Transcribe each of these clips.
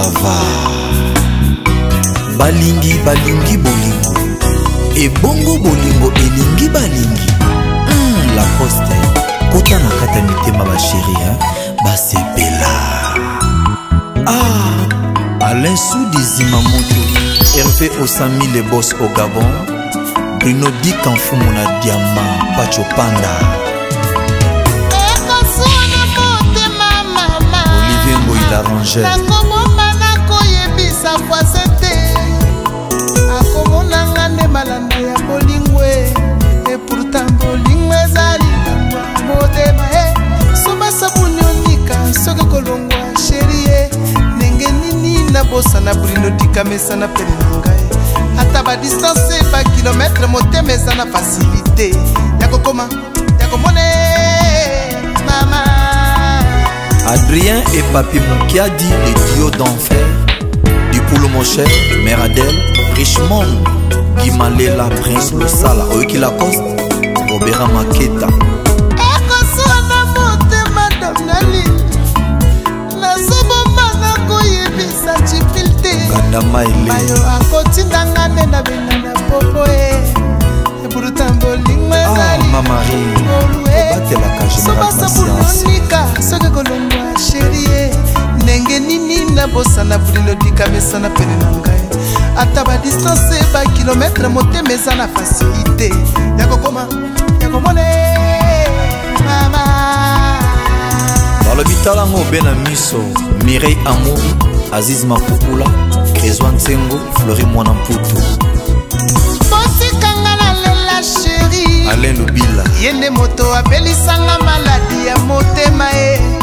brava balingi balingi bolingo ebongo bolingo elingi balingi mm, la poste kota na kati ya mitema basheria basepela ah, alain sudizima moto herve osami le bos au gabon bruno dikanfumu na diama pachopanda olivier ngoilarangere na voisin te akomonanga nde malanda ya bolingo e epourtant bolingo ezali lingwa motema e eh. soma sabuni onika soki kolongwa sheri e eh. ndenge nini nabosana bulindo tikamesana pene na ngai ata badistance bakilometre motema eza na fasilite ya kokoma ya komona mama adrien et papi mokiadi les dio d'enfer ekulu moshe meradel richmond gimalela prince losala oyoki lacoste robera maketa ekoswana motema damnali nazobomanga koyebisa cipil te gandamaeleyo akotindanga nde na benana popo e eburutambolingmanaliolue ah, sobasabulonika soki kolongwa sherie e. ndenge nini nabosana bulilo likabesana pene na ngai ata badistance bakilometre motema eza na fasilité ya kokoma ya komona mama balobi talango obe na miso mirei amori aziz mapukula crésoi nsengo flori mwana mputu botikanga nalela sheri alain lobila ye nde moto apelisanga maladi ya motema e eh.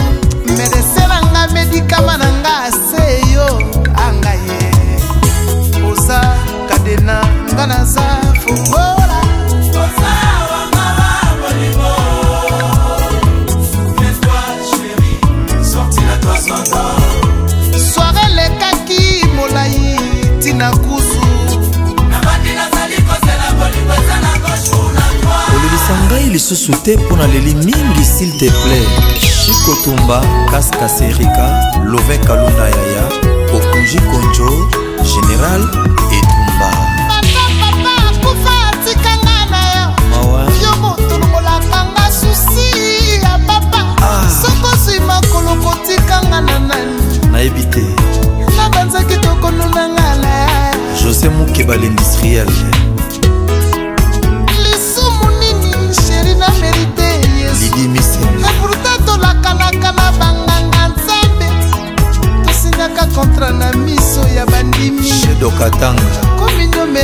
lisusu te mpo na leli mingi s'il te plait chikotumba kaskaserika love kalunda yaya okuji konjo général et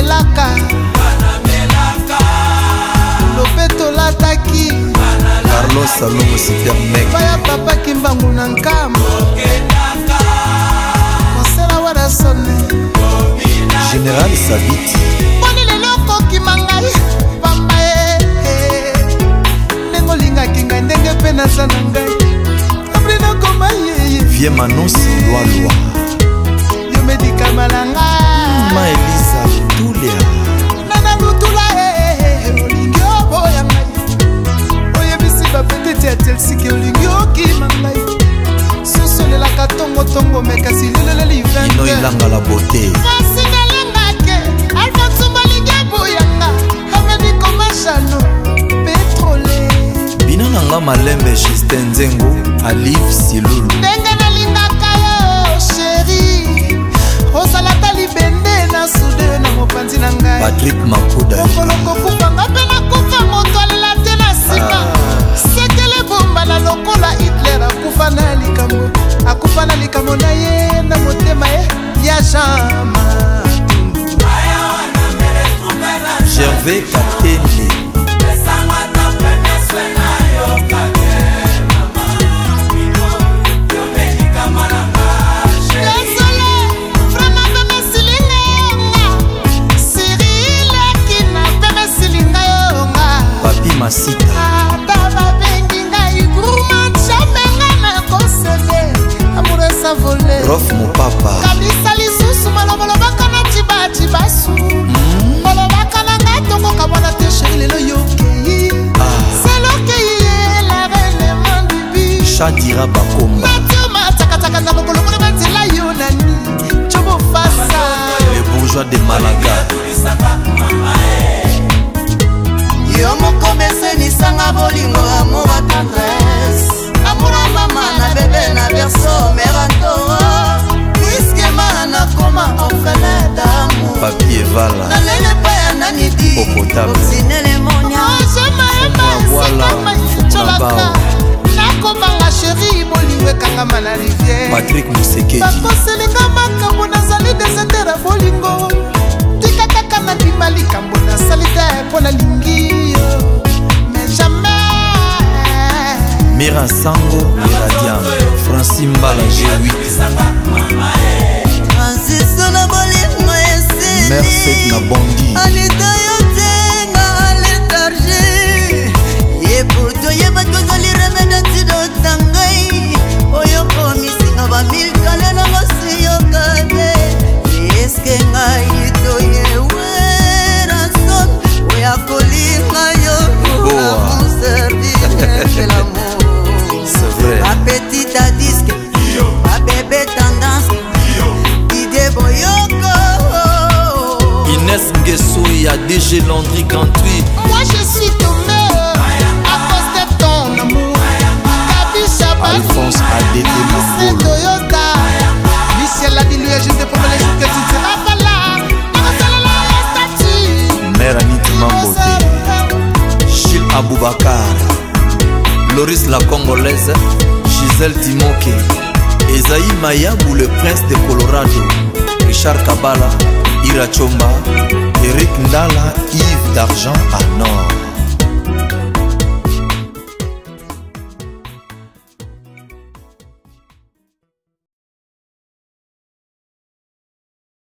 melaka lope tolataki carlos salongo supermek baya papa kimbangu na nkama mosela warasone général saviti mponi lelo okokima ngai pamba e, e, e ndenge olingaki ngai ndenge mpe naza na ngai abrinokoma yeye vie manon silwa lwa ntongo ntongo mekasi lileleli vino ilanga la bote fasinalengake alfonso balinga boyanga amedi komashano petrole bino na nga malembe justin nzengo alif silulu ndenge nalingaka yo sheri osalaka libende na sude na mopanzi na ngai patrik makuda okoloko herve kakendi papi masita ata babengi ngai gruma jambe nga nakosebe amour esa vole rof mopapa sadira bakomba natyamatakataka na lokolokola banzela yo nani cobofasa le bourgeois de malaga yo moko mesenisanga bolingo amour a tendresse amour a mama na bebe na berso meranto koselinga makambo nazali deseter ya bolingo tika kaka nabima likambo nasali te mpo nalingi yo mais jamais mira sango iradian franci mbala g8 merced na bondi abubakar loris la congolaise gisel timoke ezai mayabu le prince de colorado richard kabala irachomba erik ndala yves d'argent anor